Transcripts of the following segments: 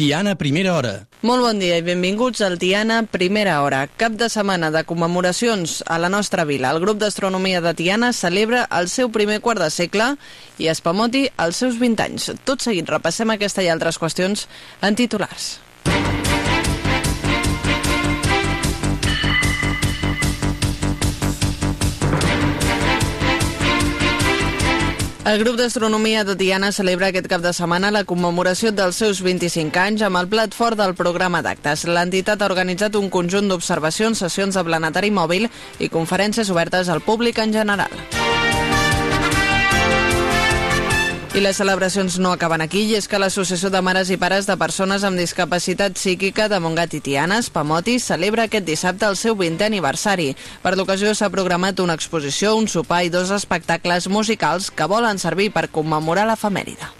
Tiana Primera Hora. Molt bon dia i benvinguts al Tiana Primera Hora. Cap de setmana de commemoracions a la nostra vila. El grup d'astronomia de Tiana celebra el seu primer quart de segle i Espamoti els seus 20 anys. Tot seguit repassem aquesta i altres qüestions en titulars. El grup d'astronomia de Tiana celebra aquest cap de setmana la commemoració dels seus 25 anys amb el plat fort del programa d'actes. L'entitat ha organitzat un conjunt d'observacions, sessions de planetari mòbil i conferències obertes al públic en general. I les celebracions no acaben aquí, i és que l'Associació de Mares i Pares de Persones amb Discapacitat Psíquica de Montgat i Tianes, PAMOTI, celebra aquest dissabte el seu 20è aniversari. Per l'ocasió s'ha programat una exposició, un sopar i dos espectacles musicals que volen servir per commemorar l'efemèride.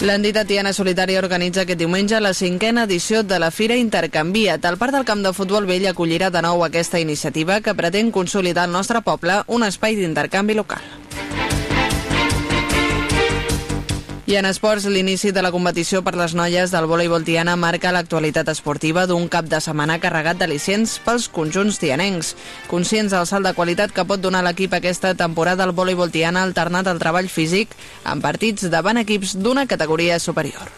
L'entitat Tiana Solitària organitza aquest diumenge la cinquena edició de la Fira Intercanvia't. El Parc del Camp de Futbol Vell acollirà de nou aquesta iniciativa que pretén consolidar al nostre poble un espai d'intercanvi local. I en esports, l'inici de la competició per les noies del voleibol Tiana marca l'actualitat esportiva d'un cap de setmana carregat d'al·licients pels conjunts tianencs. Conscients del salt de qualitat que pot donar l'equip aquesta temporada, el voleibol Tiana alternat el treball físic en partits davant equips d'una categoria superior.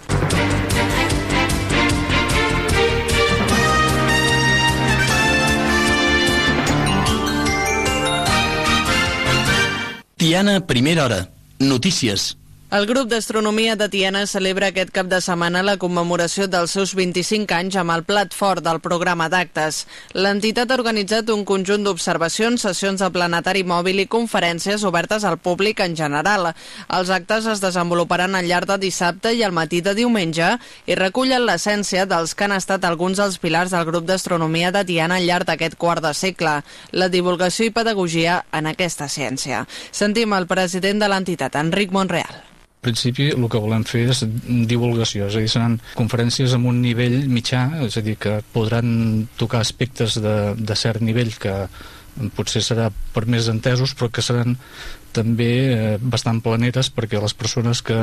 Tiana Primera Hora. Notícies. El grup d'astronomia de Tiana celebra aquest cap de setmana la commemoració dels seus 25 anys amb el plat fort del programa d'actes. L'entitat ha organitzat un conjunt d'observacions, sessions de planetari mòbil i conferències obertes al públic en general. Els actes es desenvoluparan al llarg de dissabte i al matí de diumenge i recullen l'essència dels que han estat alguns dels pilars del grup d'astronomia de Tiana al llarg d'aquest quart de segle, la divulgació i pedagogia en aquesta ciència. Sentim el president de l'entitat, Enric Monreal principi el que volem fer és divulgació, és a dir, seran conferències amb un nivell mitjà, és a dir, que podran tocar aspectes de, de cert nivell que potser serà per més entesos, però que seran també eh, bastant planeres perquè les persones que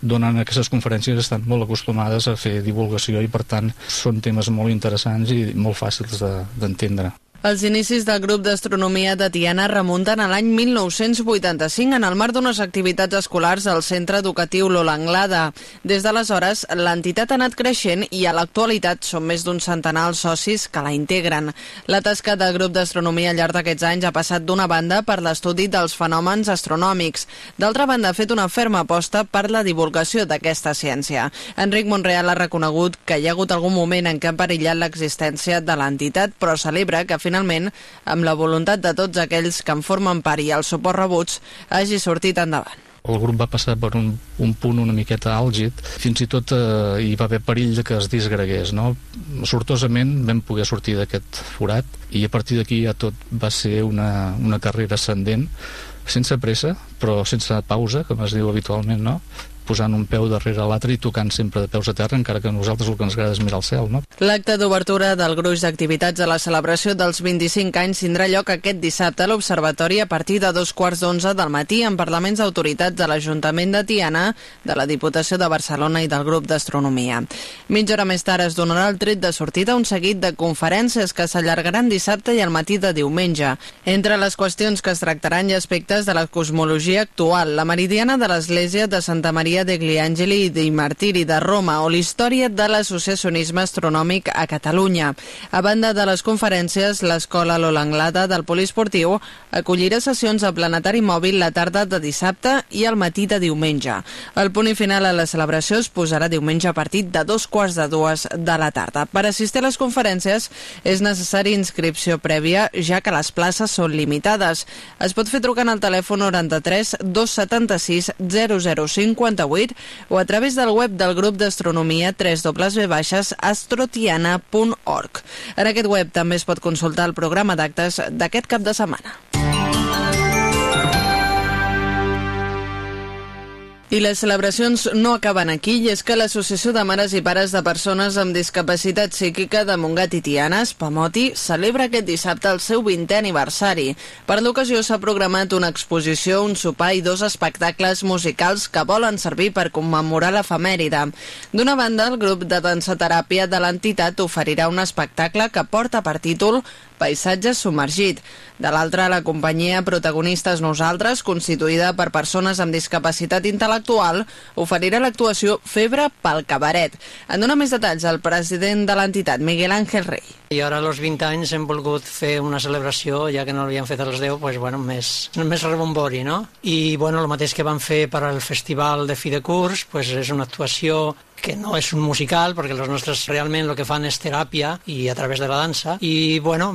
donen aquestes conferències estan molt acostumades a fer divulgació i per tant són temes molt interessants i molt fàcils d'entendre. De, els inicis del grup d'astronomia de Tiana remunten a l'any 1985 en el marc d'unes activitats escolars al centre educatiu Lola Anglada. Des d'aleshores, l'entitat ha anat creixent i a l'actualitat són més d'un centenar els socis que la integren. La tasca del grup d'astronomia al llarg d'aquests anys ha passat d'una banda per l'estudi dels fenòmens astronòmics. D'altra banda, ha fet una ferma aposta per la divulgació d'aquesta ciència. Enric Monreal ha reconegut que hi ha hagut algun moment en què ha perillat l'existència de l'entitat, però celebra que finalment finalment, amb la voluntat de tots aquells que en formen part i el suport rebuts, hagi sortit endavant. El grup va passar per un, un punt una miqueta àlgid, fins i tot eh, hi va haver perill de que es disgregués. No? Sortosament vam poder sortir d'aquest forat i a partir d'aquí ja tot va ser una, una carrera ascendent, sense pressa, però sense pausa, com es diu habitualment, no? Posant un peu darrere l'altre i tocant sempre de peus a terra, encara que a nosaltres el que ens agrada és mirar al cel, no? L'acte d'obertura del gruix d'activitats de la celebració dels 25 anys tindrà lloc aquest dissabte a l'Observatori a partir de dos quarts d'onze del matí en parlaments d'autoritats de l'Ajuntament de Tiana, de la Diputació de Barcelona i del grup d'Astronomia. Mitja hora més tard es donarà el tret de sortida un seguit de conferències que s'allargaran dissabte i al matí de diumenge. Entre les qüestions que es tractaran hi aspectes de la cosmologia actual, la meridiana de l'Església de Santa Maria Maria degli Angeli dei Martiri de Roma o l'història de l'associacionisme astronòmic a Catalunya. A banda de les conferències, l'Escola Lola Anglada del Poliesportiu acollirà sessions de planetari mòbil la tarda de dissabte i al matí de diumenge. El punt i final a la celebració es posarà diumenge a partir de dos quarts de dues de la tarda. Per assistir a les conferències és necessari inscripció prèvia, ja que les places són limitades. Es pot fer trucant al telèfon 93 276 0050 98 o a través del web del grup d'astronomia www.astrotiana.org. En aquest web també es pot consultar el programa d'actes d'aquest cap de setmana. I les celebracions no acaben aquí i és que l'Associació de Mares i Pares de Persones amb Discapacitat Psíquica de Montgat i Tiana, Spamoti, celebra aquest dissabte el seu 20è aniversari. Per l'ocasió s'ha programat una exposició, un sopar i dos espectacles musicals que volen servir per commemorar l'efemèride. D'una banda, el grup de dansateràpia de l'entitat oferirà un espectacle que porta per títol Paisatge submergit. De l'altra, la companyia Protagonistes Nosaltres, constituïda per persones amb discapacitat intel·lectual, oferirà l'actuació Febre pel Cabaret. En dona més detalls el president de l'entitat, Miguel Ángel Rey. I ara, als 20 anys, hem volgut fer una celebració, ja que no l'havíem fet als 10, pues, bueno, més, més rebombori, no? I bueno, el mateix que vam fer per al Festival de Fi de Curs, pues, és una actuació que no és un musical, perquè els nostres realment el que fan és teràpia i a través de la dansa. I, bueno,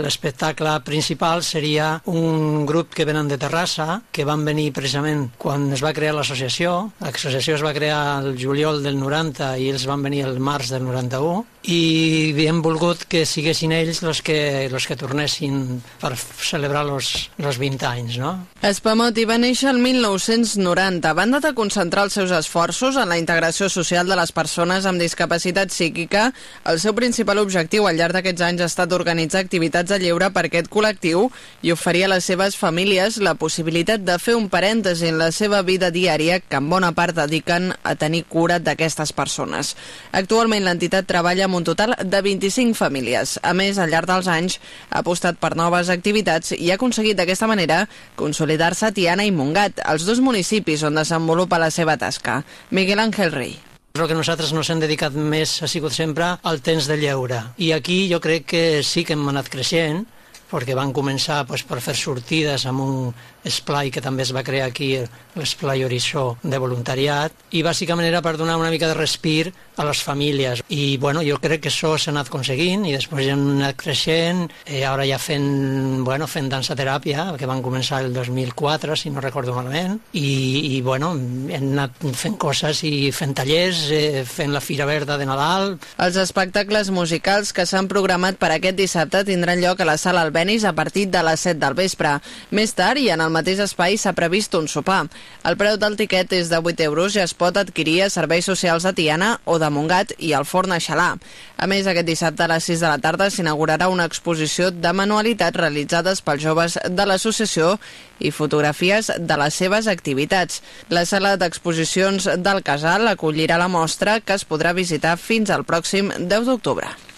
l'espectacle principal seria un grup que venen de Terrassa, que van venir precisament quan es va crear l'associació. L'associació es va crear el juliol del 90 i ells van venir el març del 91 i hem volgut que siguessin ells els que, els que tornessin per celebrar els 20 anys, no? Espamoti va néixer el 1990. A banda de concentrar els seus esforços en la integració social de les persones amb discapacitat psíquica, el seu principal objectiu al llarg d'aquests anys ha estat organitzar activitats de lleure per aquest col·lectiu i oferir a les seves famílies la possibilitat de fer un parèntesi en la seva vida diària que en bona part dediquen a tenir cura d'aquestes persones. Actualment l'entitat treballa amb un total de 25 famílies. A més, al llarg dels anys ha apostat per noves activitats i ha aconseguit d'aquesta manera consolidar-se Tiana i Montgat, els dos municipis on desenvolupa la seva tasca. Miguel Ángel Rey. El que nosaltres nos hem dedicat més ha sigut sempre al temps de lleure. I aquí jo crec que sí que hem anat creixent, perquè van començar pues, per fer sortides amb un esplai que també es va crear aquí, l'esplai Horitzó de voluntariat, i bàsicament era per donar una mica de respir a les famílies. I bueno, jo crec que això s'ha anat aconseguint i després hem anat creixent, eh, ara ja fent, bueno, fent dansa-teràpia, que van començar el 2004, si no recordo malament, i, i bueno, hem anat fent coses i fent tallers, eh, fent la Fira Verda de Nadal. Els espectacles musicals que s'han programat per aquest dissabte tindran lloc a la sala Albenis a partir de les 7 del vespre. Més tard, i en el mateix espai s'ha previst un sopar. El preu del tiquet és de 8 euros i es pot adquirir a serveis socials de Tiana o de Montgat i al Forn a Xalà. A més, aquest dissabte a les 6 de la tarda s'inaugurarà una exposició de manualitats realitzades pels joves de l'associació i fotografies de les seves activitats. La sala d'exposicions del Casal acollirà la mostra que es podrà visitar fins al pròxim 10 d'octubre.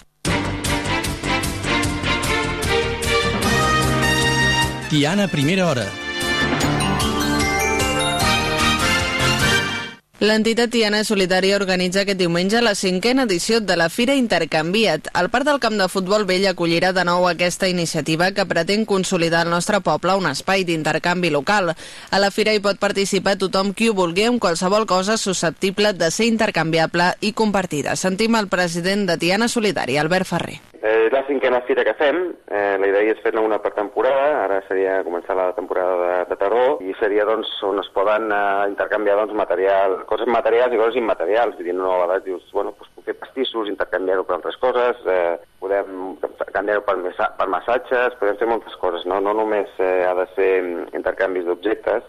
Tiana, primera hora. L'entitat Tiana Solidària organitza aquest diumenge la cinquena edició de la Fira Intercanviat. El Parc del Camp de Futbol Vell acollirà de nou aquesta iniciativa que pretén consolidar al nostre poble un espai d'intercanvi local. A la fira hi pot participar tothom qui ho vulgui amb qualsevol cosa susceptible de ser intercanviable i compartida. Sentim el president de Tiana Solidària, Albert Ferrer. Eh, és la cinquena fira que fem, eh, la idea és fer-ne una per temporada, ara seria començar la temporada de, de tardor, i seria doncs, on es poden eh, intercanviar doncs, material, coses materials i coses immaterials, vull dir, no a vegades dius, bueno, doncs puc fer pastissos, intercanviar-ho per altres coses, eh, podem canviar-ho per, per massatges, podem fer moltes coses, no, no només eh, ha de ser intercanvis d'objectes,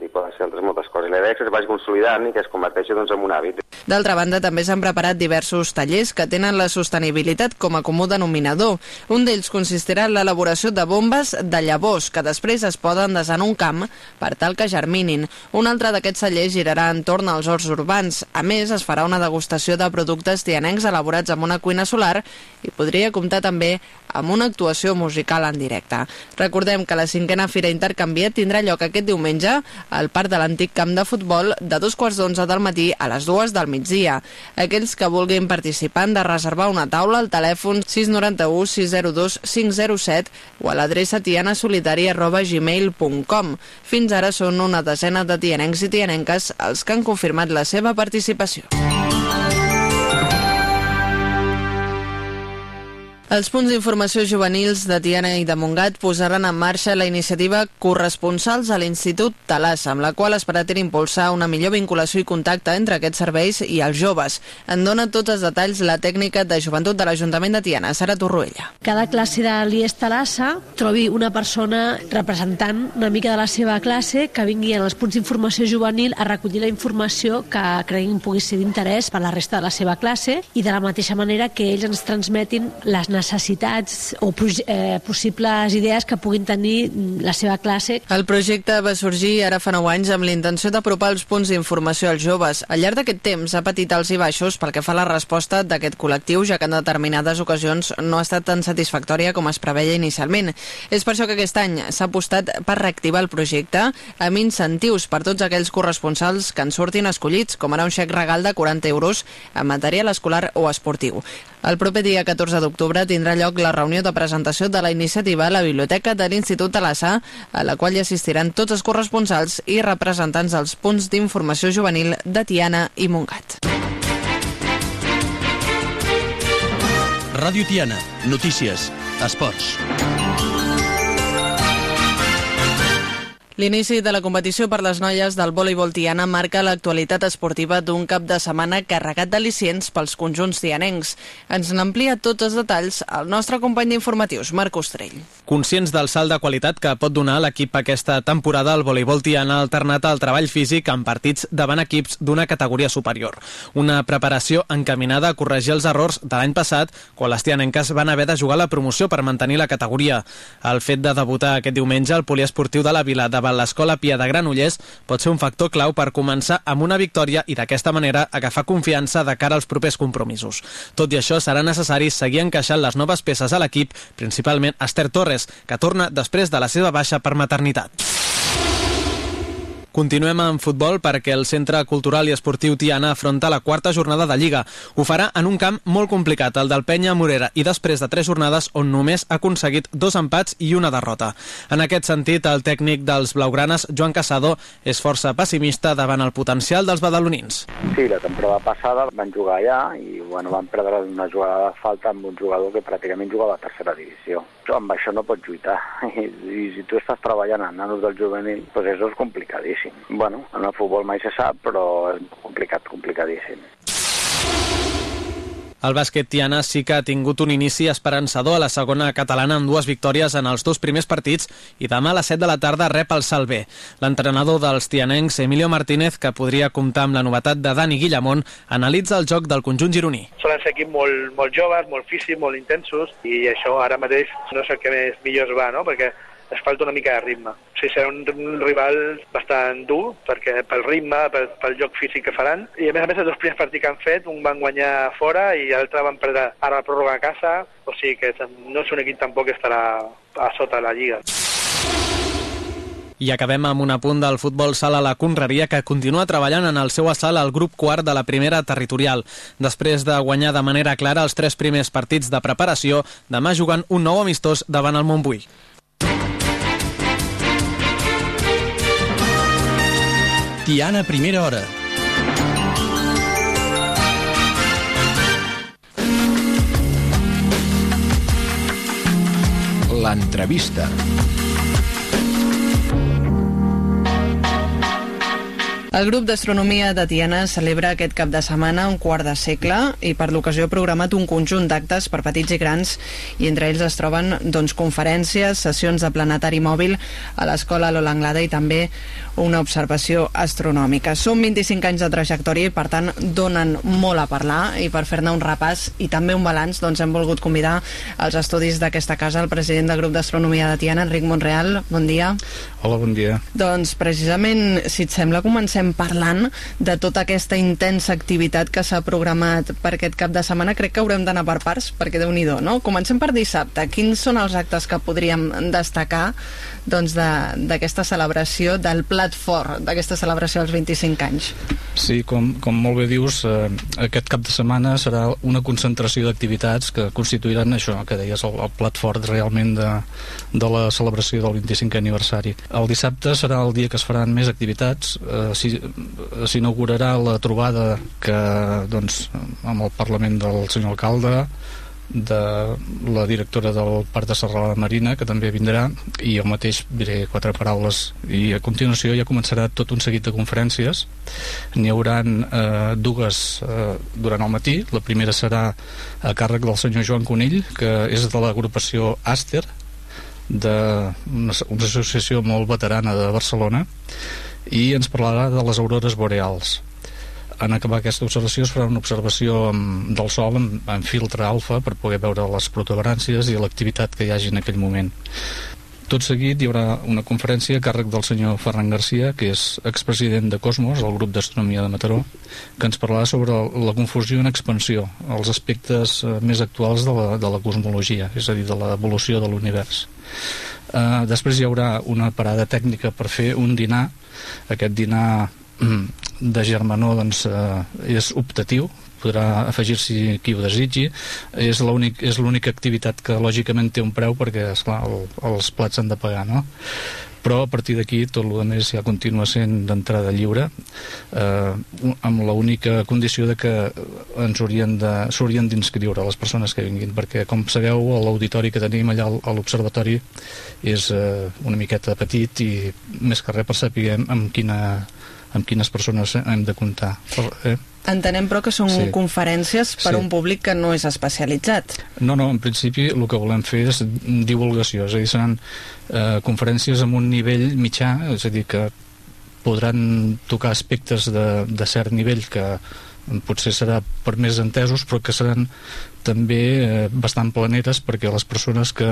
i poden ser altres moltes coses. La idea és que es vagi consolidant i que es converteixi doncs, en un hàbit. D'altra banda, també s'han preparat diversos tallers que tenen la sostenibilitat com a comú denominador. Un d'ells consistirà en l'elaboració de bombes de llavors que després es poden desar en un camp per tal que germinin. Un altre d'aquests tallers girarà entorn als horts urbans. A més, es farà una degustació de productes tianencs elaborats amb una cuina solar i podria comptar també amb una actuació musical en directe. Recordem que la cinquena Fira Intercanviat tindrà lloc aquest diumenge al parc de l'antic camp de futbol de dos quarts d'onze del matí a les dues del migdia. Aquells que vulguin participar han de reservar una taula al telèfon 691 602 507 o a l'adreça tianasolidària.gmail.com. Fins ara són una desena de tianencs i tianenques els que han confirmat la seva participació. Els punts d'informació juvenils de Tiana i de Montgat posaran en marxa la iniciativa Corresponsals a l'Institut Talàs, amb la qual es pretén impulsar una millor vinculació i contacte entre aquests serveis i els joves. En dona tots els detalls la tècnica de joventut de l'Ajuntament de Tiana, Sara Torruella. Cada classe de l'IES Talassa trobi una persona representant una mica de la seva classe que vingui en els punts d'informació juvenil a recollir la informació que creguin pugui ser d'interès per la resta de la seva classe i de la mateixa manera que ells ens transmetin les necessitats o eh, possibles idees que puguin tenir la seva classe. El projecte va sorgir ara fa 9 anys amb l'intenció d'apropar els punts d'informació als joves. Al llarg d'aquest temps ha patit alts i baixos pel que fa a la resposta d'aquest col·lectiu, ja que en determinades ocasions no ha estat tan satisfactòria com es preveia inicialment. És per això que aquest any s'ha apostat per reactivar el projecte amb incentius per tots aquells corresponsals que en surtin escollits, com ara un xec regal de 40 euros en material escolar o esportiu. El proper dia 14 d'octubre tindrà lloc la reunió de presentació de la iniciativa a la Biblioteca de l'Institut Talassà, a la qual hi assistiran tots els corresponsals i representants dels punts d'informació juvenil de Tiana i Montgat. Ràdio Tiana. Notícies. Esports. L'inici de la competició per les noies del voleibol tiana marca l'actualitat esportiva d'un cap de setmana carregat d'al·licients pels conjunts tianencs. Ens n'amplia tots els detalls el nostre company d'informatius, Marc Ostrell. Conscients del salt de qualitat que pot donar l'equip aquesta temporada, el voleibol tiana ha alternat el treball físic en partits davant equips d'una categoria superior. Una preparació encaminada a corregir els errors de l'any passat, quan les tianenques van haver de jugar la promoció per mantenir la categoria. El fet de debutar aquest diumenge al poliesportiu de la Vila davant davant l'Escola Pia de Granollers pot ser un factor clau per començar amb una victòria i d'aquesta manera agafar confiança de cara als propers compromisos. Tot i això, serà necessari seguir encaixant les noves peces a l'equip, principalment Esther Torres, que torna després de la seva baixa per maternitat. Continuem amb futbol perquè el Centre Cultural i Esportiu Tiana afronta la quarta jornada de Lliga. Ho farà en un camp molt complicat, el del Penya Morera, i després de tres jornades on només ha aconseguit dos empats i una derrota. En aquest sentit, el tècnic dels blaugranes, Joan Casado, és força pessimista davant el potencial dels badalonins. Sí, la temporada passada van jugar allà i bueno, van perdre una jugada de falta amb un jugador que pràcticament jugava a tercera divisió. Amb això no pots lluitar. I, i si tu estàs treballant en nanos del juvenil, doncs això és complicadíssim. Bueno, en el futbol mai se sap, però és complicat, complicadíssim. El bàsquet Tiana sí que ha tingut un inici esperançador a la segona catalana amb dues victòries en els dos primers partits i demà a les 7 de la tarda rep el Salvé. L'entrenador dels tianencs, Emilio Martínez, que podria comptar amb la novetat de Dani Guillamont, analitza el joc del conjunt gironí. Solen ser equips molt, molt joves, molt físics, molt intensos i això ara mateix no sé el que més millor es va, no? perquè es falta una mica de ritme. O sigui, serà un, un rival bastant dur perquè pel ritme, pel, pel joc físic que faran. I a més a més, els dos primers partits que han fet, un van guanyar fora i l'altre van perdre ara la pròrroga a casa. O sigui que no és un equip tampoc que estarà a sota la lliga. I acabem amb un apunt del futbol sala la Conreria que continua treballant en el seu assalt al grup quart de la primera territorial. Després de guanyar de manera clara els tres primers partits de preparació, demà jugant un nou amistós davant el Montbui. Tiana, primera hora. L'entrevista. El grup d'astronomia de Tiana celebra aquest cap de setmana un quart de segle i per l'ocasió ha programat un conjunt d'actes per petits i grans i entre ells es troben doncs, conferències, sessions de planetari mòbil a l'escola Lola Anglada i també una observació astronòmica. Són 25 anys de trajectòria i per tant donen molt a parlar i per fer-ne un repàs i també un balanç doncs hem volgut convidar als estudis d'aquesta casa el president del grup d'astronomia de Tiana, Enric Monreal. Bon dia. Hola, bon dia. Doncs precisament, si et sembla, comencem parlant de tota aquesta intensa activitat que s'ha programat per aquest cap de setmana, crec que haurem d'anar per parts, perquè déu nhi no? Comencem per dissabte. Quins són els actes que podríem destacar d'aquesta doncs, celebració, del plat fort d'aquesta celebració dels 25 anys? Sí, com, com molt bé dius, eh, aquest cap de setmana serà una concentració d'activitats que constituiran això, que deies, el, el plat fort realment de, de la celebració del 25è aniversari. El dissabte serà el dia que es faran més activitats, eh, si s'inaugurarà la trobada que doncs, amb el Parlament del senyor alcalde de la directora del Parc de Serralada Marina, que també vindrà, i jo mateix diré quatre paraules. I a continuació ja començarà tot un seguit de conferències. N'hi haurà eh, dues eh, durant el matí. La primera serà a càrrec del senyor Joan Conill, que és de l'agrupació Aster, d'una una associació molt veterana de Barcelona, i ens parlarà de les aurores boreals en acabar aquesta observació es farà una observació del Sol en, en filtre alfa per poder veure les protuberàncies i l'activitat que hi hagi en aquell moment. Tot seguit hi haurà una conferència a càrrec del senyor Ferran Garcia, que és expresident de Cosmos, el grup d'astronomia de Mataró, que ens parlarà sobre la confusió en expansió, els aspectes eh, més actuals de la, de la cosmologia, és a dir, de l'evolució de l'univers. Uh, després hi haurà una parada tècnica per fer un dinar, aquest dinar de germanor doncs, eh, és optatiu podrà afegir-s'hi qui ho desitgi és l'única activitat que lògicament té un preu perquè esclar, el, els plats s'han de pagar no? però a partir d'aquí tot el més ja continua sent d'entrada lliure eh, amb l'única condició de que ens haurien s'haurien d'inscriure les persones que vinguin perquè com sabeu l'auditori que tenim allà a l'observatori és eh, una miqueta petit i més que res per saber amb quina amb quines persones hem de comptar. Eh? Entenem, però, que són sí. conferències per sí. un públic que no és especialitzat. No, no, en principi el que volem fer és divulgació, és a dir, seran eh, conferències amb un nivell mitjà, és a dir, que podran tocar aspectes de, de cert nivell que potser serà per més entesos però que seran també eh, bastant planetes perquè les persones que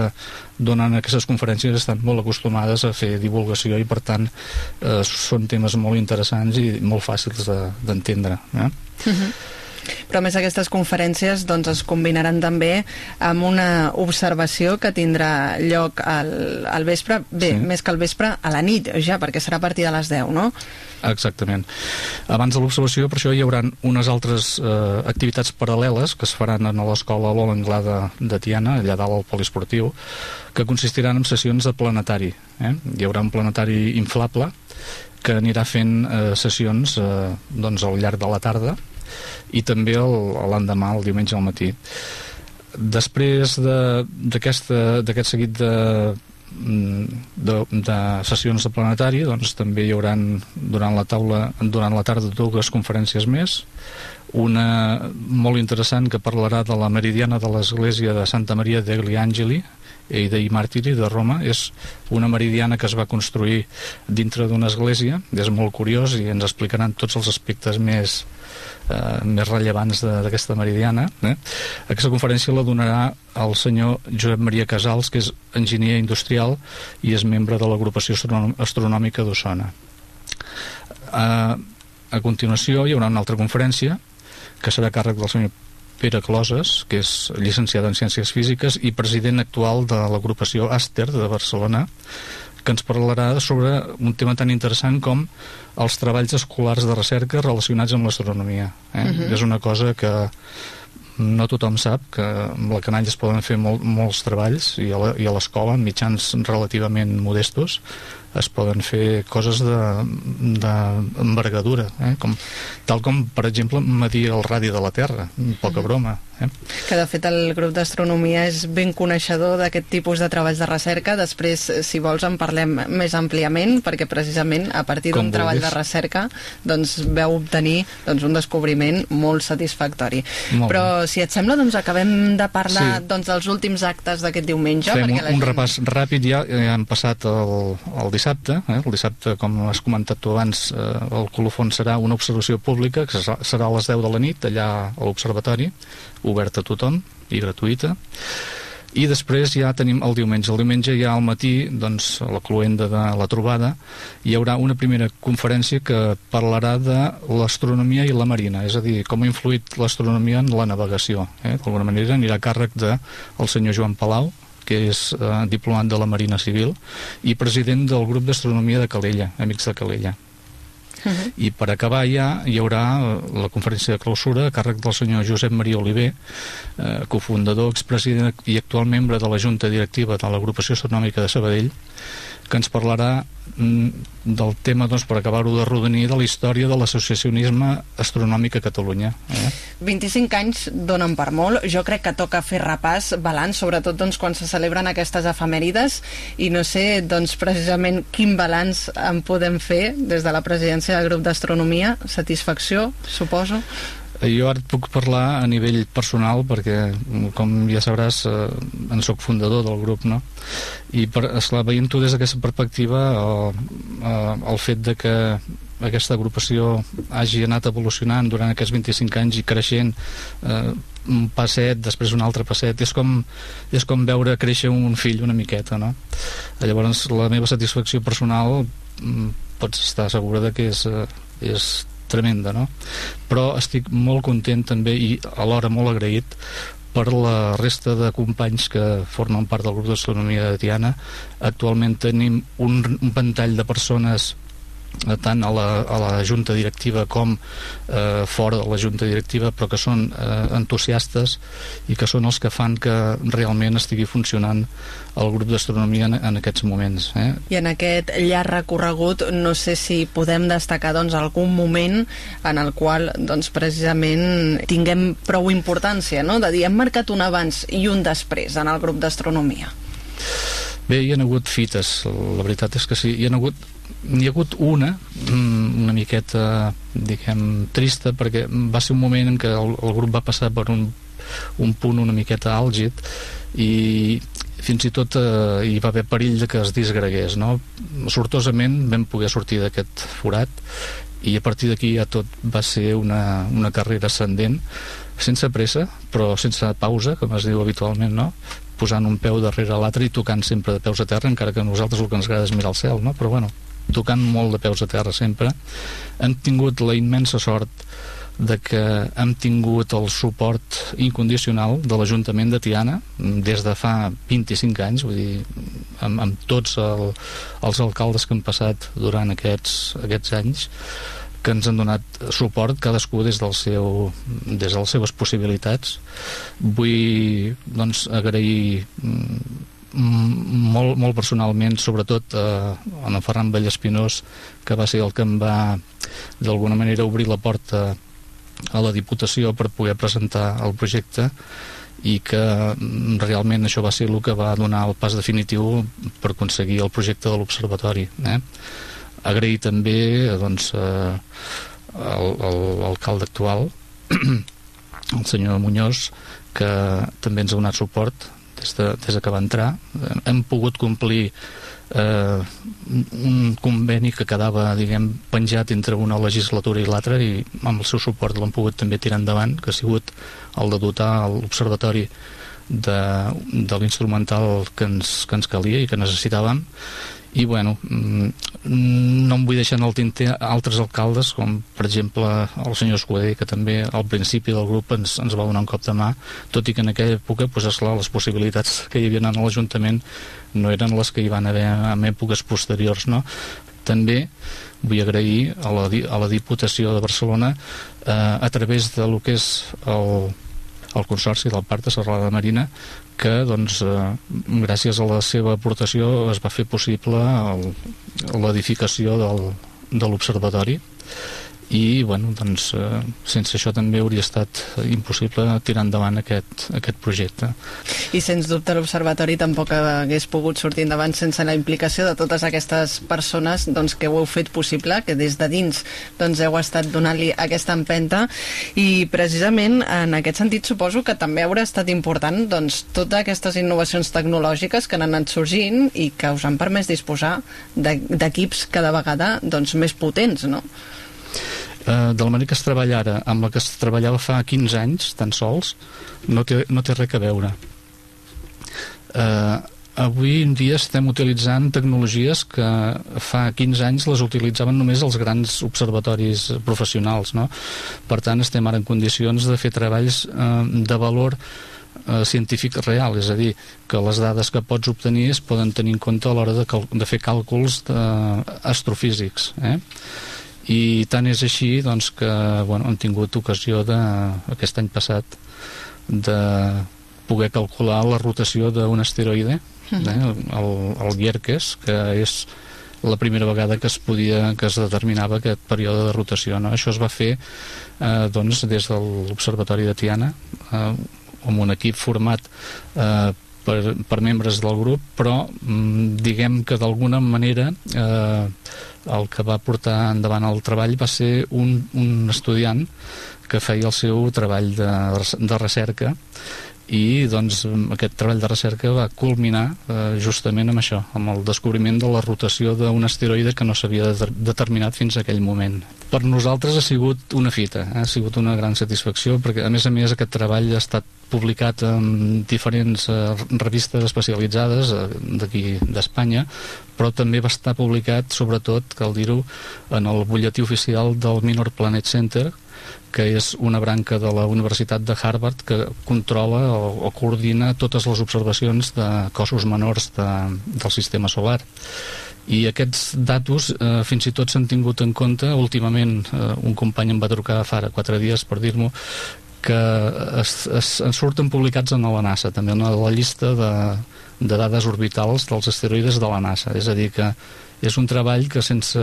donen aquestes conferències estan molt acostumades a fer divulgació i per tant eh, són temes molt interessants i molt fàcils d'entendre de, eh? uh mhm. -huh. Però a més aquestes conferències doncs, es combinaran també amb una observació que tindrà lloc al, al vespre, bé, sí. més que al vespre, a la nit ja, perquè serà a partir de les 10, no? Exactament. Abans de l'observació, per això hi haurà unes altres eh, activitats paral·leles que es faran a l'escola Lola Anglada de Tiana, allà dalt al poliesportiu, que consistiran en sessions de planetari. Eh? Hi haurà un planetari inflable que anirà fent eh, sessions eh, doncs, al llarg de la tarda i també l'endemà, el diumenge al matí. Després d'aquest de, seguit de de, de sessions de planetari doncs també hi haurà durant la taula durant la tarda dues conferències més una molt interessant que parlarà de la meridiana de l'església de Santa Maria degli Angeli i dei Martiri de Roma és una meridiana que es va construir dintre d'una església és molt curiós i ens explicaran tots els aspectes més eh, més rellevants d'aquesta meridiana. Eh? Aquesta conferència la donarà el senyor Josep Maria Casals, que és enginyer industrial i és membre de l'agrupació astronòmica d'Osona. Eh, a continuació hi haurà una altra conferència que serà càrrec del senyor Pere Closes, que és llicenciat en Ciències Físiques i president actual de l'agrupació Aster de Barcelona, que ens parlarà sobre un tema tan interessant com els treballs escolars de recerca relacionats amb l'astronomia. Eh? Uh mhm. -huh. És una cosa que no tothom sap que amb la canalla es poden fer molt, molts treballs i a l'escola, amb mitjans relativament modestos, es poden fer coses d'envergadura, de, eh? com, tal com, per exemple, medir el radi de la Terra, poca broma. Eh? Que, de fet, el grup d'astronomia és ben coneixedor d'aquest tipus de treballs de recerca. Després, si vols, en parlem més àmpliament, perquè precisament a partir d'un treball de recerca doncs, veu obtenir doncs, un descobriment molt satisfactori. Molt Però, bé. si et sembla, doncs acabem de parlar sí. doncs, dels últims actes d'aquest diumenge. Fem un, un gent... repàs ràpid, ja, ja hem passat el, el dissabte. Eh? El dissabte, com has comentat tu abans, eh, el colofon serà una observació pública, que serà a les 10 de la nit, allà a l'observatori, oberta a tothom i gratuïta. I després ja tenim el diumenge. El diumenge ja al matí, doncs, a la cluenda de la trobada, hi haurà una primera conferència que parlarà de l'astronomia i la marina, és a dir, com ha influït l'astronomia en la navegació. Eh? D'alguna manera anirà a càrrec del de senyor Joan Palau, que és eh, diplomat de la Marina Civil i president del grup d'astronomia de Calella, Amics de Calella. Uh -huh. I per acabar ja hi haurà eh, la conferència de clausura a càrrec del senyor Josep Maria Oliver, eh, cofundador, expresident i actual membre de la Junta Directiva de l'Agrupació Astronòmica de Sabadell, que ens parlarà mm, del tema, doncs, per acabar-ho de rodonir, de la història de l'associacionisme astronòmic a Catalunya. Eh? 25 anys donen per molt. Jo crec que toca fer repàs, balanç, sobretot doncs, quan se celebren aquestes efemèrides i no sé doncs, precisament quin balanç en podem fer des de la presidència del grup d'astronomia. Satisfacció, suposo? Jo ara et puc parlar a nivell personal perquè, com ja sabràs, eh, en sóc fundador del grup, no? I, per, esclar, veient-ho des d'aquesta perspectiva, el, eh, el fet de que aquesta agrupació hagi anat evolucionant durant aquests 25 anys i creixent eh, un passet, després un altre passet és com, és com veure créixer un fill una miqueta no? llavors la meva satisfacció personal mm, pots estar segura de que és, eh, és tremenda, no? Però estic molt content també i alhora molt agraït per la resta de companys que formen part del grup d'astronomia de Tiana. Actualment tenim un, un ventall de persones tant a la, a la junta directiva com eh, fora de la junta directiva però que són eh, entusiastes i que són els que fan que realment estigui funcionant el grup d'astronomia en, en aquests moments eh? I en aquest llarg recorregut no sé si podem destacar doncs, algun moment en el qual doncs, precisament tinguem prou importància no? de dir hem marcat un abans i un després en el grup d'astronomia Bé, hi ha hagut fites, la veritat és que sí, hi ha hagut n'hi ha hagut una mm, una miqueta diguem trista perquè va ser un moment en què el, el grup va passar per un, un punt una miqueta àlgid i fins i tot eh, hi va haver perill de que es disgregués no? sortosament vam poder sortir d'aquest forat i a partir d'aquí ja tot va ser una, una carrera ascendent sense pressa però sense pausa com es diu habitualment no? Posant un peu darrere l'altre i tocant sempre de peus a terra encara que a nosaltres el que ens agrada és mirar el cel no? però bueno, tocant molt de peus a terra sempre hem tingut la immensa sort de que hem tingut el suport incondicional de l'Ajuntament de Tiana des de fa 25 anys vull dir, amb, amb tots el, els alcaldes que han passat durant aquests, aquests anys que ens han donat suport cadascú des del seu des de les seves possibilitats vull doncs agrair molt, molt personalment, sobretot eh, en Ferran Vallespinós, que va ser el que em va d'alguna manera obrir la porta a la Diputació per poder presentar el projecte i que mm, realment això va ser el que va donar el pas definitiu per aconseguir el projecte de l'Observatori. Eh? Agrair també doncs, eh, l'alcalde actual, el senyor Muñoz, que també ens ha donat suport des de, des de que va entrar. Hem pogut complir eh, un conveni que quedava diguem, penjat entre una legislatura i l'altra i amb el seu suport l'hem pogut també tirar endavant que ha sigut el de dotar l'observatori de, de l'instrumental que ens, que ens calia i que necessitàvem i bueno, mm, no em vull deixar en el tinter altres alcaldes com per exemple el senyor Escudé que també al principi del grup ens, ens va donar un cop de mà tot i que en aquella època pues, esclar, les possibilitats que hi havia en l'Ajuntament no eren les que hi van haver en èpoques posteriors no? també vull agrair a la, a la Diputació de Barcelona eh, a través de lo que és el, el Consorci del Parc de Serralada Marina que doncs, eh, gràcies a la seva aportació es va fer possible l'edificació de l'observatori i bueno, doncs, eh, sense això també hauria estat impossible tirar endavant aquest, aquest projecte. I sens dubte l'Observatori tampoc hagués pogut sortir endavant sense la implicació de totes aquestes persones doncs, que ho heu fet possible, que des de dins doncs, heu estat donant-li aquesta empenta i precisament en aquest sentit suposo que també haurà estat important doncs, totes aquestes innovacions tecnològiques que han anat sorgint i que us han permès disposar d'equips cada vegada doncs, més potents, no? Eh, de la manera que es treballa ara amb la que es treballava fa 15 anys tan sols no té, no té res a veure eh, avui en dia estem utilitzant tecnologies que fa 15 anys les utilitzaven només els grans observatoris professionals no? per tant estem ara en condicions de fer treballs eh, de valor eh, científic real, és a dir, que les dades que pots obtenir es poden tenir en compte a l'hora de, de fer càlculs de, astrofísics eh? I tant és així doncs, que bueno, hem tingut ocasió de, aquest any passat de poder calcular la rotació d'un asteroide eh, el, el Yerkes que és la primera vegada que es podia que es determinava aquest període de rotació no? això es va fer eh, doncs, des de l'Observatori de Tiana eh, amb un equip format eh, per, per membres del grup però mm, diguem que d'alguna manera eh, el que va portar endavant el treball va ser un, un estudiant que feia el seu treball de, de recerca i doncs aquest treball de recerca va culminar eh, justament amb això, amb el descobriment de la rotació d'un asteroide que no s'havia de determinat fins a aquell moment. Per nosaltres ha sigut una fita, eh? ha sigut una gran satisfacció perquè a més a més aquest treball ha estat publicat en diferents eh, revistes especialitzades eh, d'aquí d'Espanya, però també va estar publicat, sobretot, cal dir-ho, en el butlletí oficial del Minor Planet Center, que és una branca de la Universitat de Harvard que controla o, o coordina totes les observacions de cossos menors de, del sistema solar. I aquests datos eh, fins i tot s'han tingut en compte. Últimament eh, un company em va trucar fa quatre dies per dir-m'ho que es, es, es surten publicats en la NASA també en la llista de, de dades orbitals dels asteroides de la NASA. És a dir que és un treball que sense,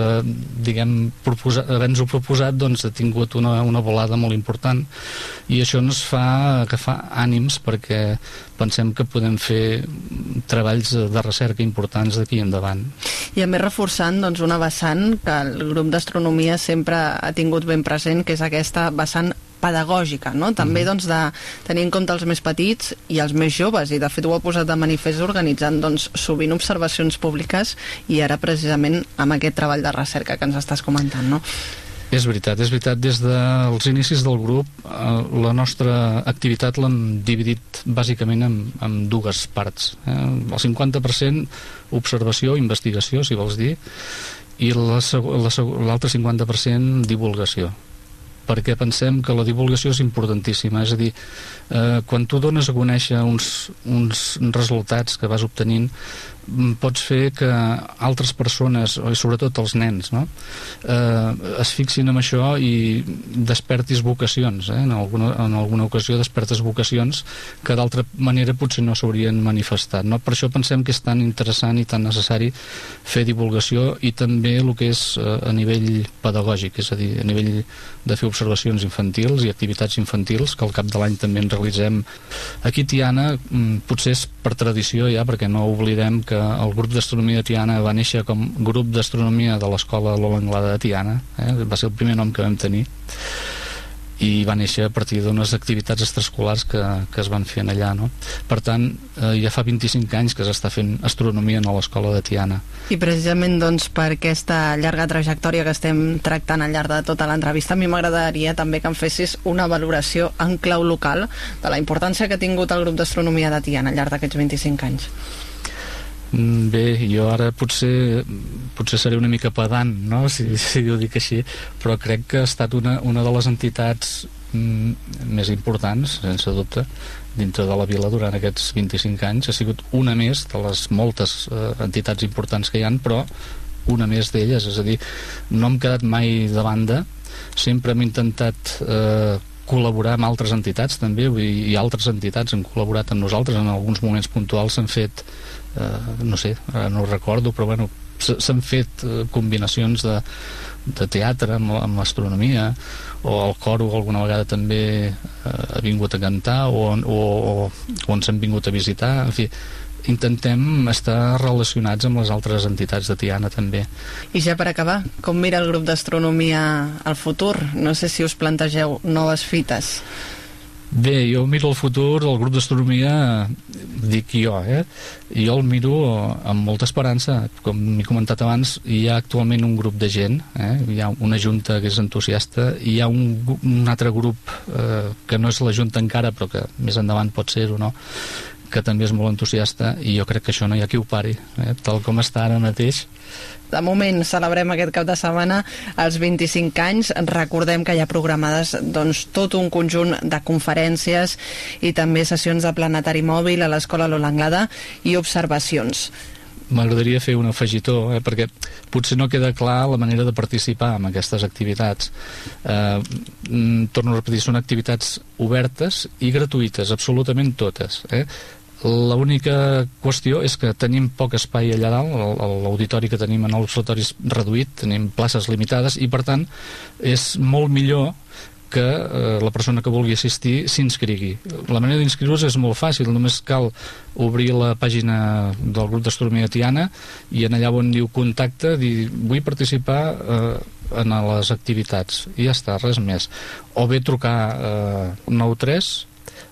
diguem, haver-nos-ho proposat, doncs ha tingut una, una volada molt important i això ens fa agafar ànims perquè pensem que podem fer treballs de recerca importants d'aquí endavant. I a més reforçant doncs, una vessant que el grup d'astronomia sempre ha tingut ben present, que és aquesta vessant pedagògica, no? també mm. doncs, de tenir en compte els més petits i els més joves, i de fet ho ha posat de manifest organitzant doncs, sovint observacions públiques i ara precisament amb aquest treball de recerca que ens estàs comentant. No? És veritat, és veritat. Des dels inicis del grup, eh, la nostra activitat l'hem dividit bàsicament en, en dues parts. Eh? El 50% observació, investigació, si vols dir, i l'altre 50% divulgació perquè pensem que la divulgació és importantíssima, és a dir, eh, quan tu dones a conèixer uns, uns resultats que vas obtenint, Mm, pots fer que altres persones, i sobretot els nens, no? eh, es fixin en això i despertis vocacions. Eh? En, alguna, en alguna ocasió despertes vocacions que d'altra manera potser no s'haurien manifestat. No? Per això pensem que és tan interessant i tan necessari fer divulgació i també el que és eh, a nivell pedagògic, és a dir, a nivell de fer observacions infantils i activitats infantils, que al cap de l'any també en realitzem. Aquí Tiana, mm, potser és per tradició ja, perquè no oblidem que el grup d'astronomia de Tiana va néixer com grup d'astronomia de l'escola Lola Anglada de Tiana, eh? va ser el primer nom que vam tenir i va néixer a partir d'unes activitats extraescolars que, que es van fer allà no? per tant, eh, ja fa 25 anys que s'està fent astronomia a l'escola de Tiana i precisament doncs, per aquesta llarga trajectòria que estem tractant al llarg de tota l'entrevista a mi m'agradaria també que em fessis una valoració en clau local de la importància que ha tingut el grup d'astronomia de Tiana al llarg d'aquests 25 anys bé, jo ara potser, potser seré una mica pedant, no? si, si ho dic així, però crec que ha estat una, una de les entitats mm, més importants, sense dubte, dintre de la vila durant aquests 25 anys. Ha sigut una més de les moltes eh, entitats importants que hi han, però una més d'elles, és a dir, no hem quedat mai de banda, sempre hem intentat eh, col·laborar amb altres entitats també, i, i altres entitats han col·laborat amb nosaltres en alguns moments puntuals s'han fet eh, no sé, ara no ho recordo però bueno, s'han fet eh, combinacions de, de teatre amb, amb l'astronomia o el coro alguna vegada també eh, ha vingut a cantar o, o, o, o ens han vingut a visitar en fi, intentem estar relacionats amb les altres entitats de Tiana també. I ja per acabar, com mira el grup d'astronomia al futur? No sé si us plantegeu noves fites. Bé, jo miro el futur del grup d'astronomia, dic jo, eh? Jo el miro amb molta esperança. Com m'he comentat abans, hi ha actualment un grup de gent, eh? hi ha una junta que és entusiasta, i hi ha un, un altre grup eh, que no és la junta encara, però que més endavant pot ser-ho, no? Que també és molt entusiasta i jo crec que això no hi ha qui ho pari, eh? tal com està ara mateix. De moment celebrem aquest cap de setmana els 25 anys. Recordem que hi ha programades doncs, tot un conjunt de conferències i també sessions de planetari mòbil a l'Escola Lola Anglada i observacions m'agradaria fer un afegitó, eh, perquè potser no queda clar la manera de participar en aquestes activitats. Eh, mm, torno a repetir, són activitats obertes i gratuïtes, absolutament totes. Eh? L'única qüestió és que tenim poc espai allà dalt, l'auditori que tenim en l'observatori és reduït, tenim places limitades i per tant és molt millor que eh, la persona que vulgui assistir s'inscrigui. La manera d'inscriure-se és molt fàcil, només cal obrir la pàgina del grup d'astronomia Tiana i en allà on diu contacte, dir vull participar eh, en les activitats i ja està, res més. O bé trucar eh, 93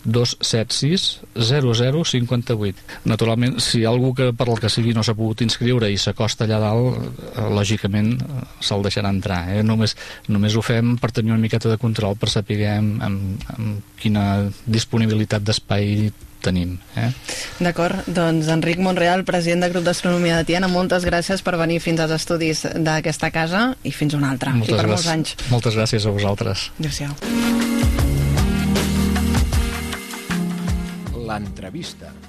276 0058. Naturalment, si hi ha algú que per el que sigui no s'ha pogut inscriure i s'acosta allà dalt, eh, lògicament eh, se'l deixarà entrar. Eh? Només, només ho fem per tenir una miqueta de control, per saber amb, amb, amb quina disponibilitat d'espai tenim. Eh? D'acord, doncs Enric Monreal, president del grup d'astronomia de Tiana, moltes gràcies per venir fins als estudis d'aquesta casa i fins una altra, moltes i per gràcies. molts anys. Moltes gràcies a vosaltres. Adéu-siau. L'entrevista.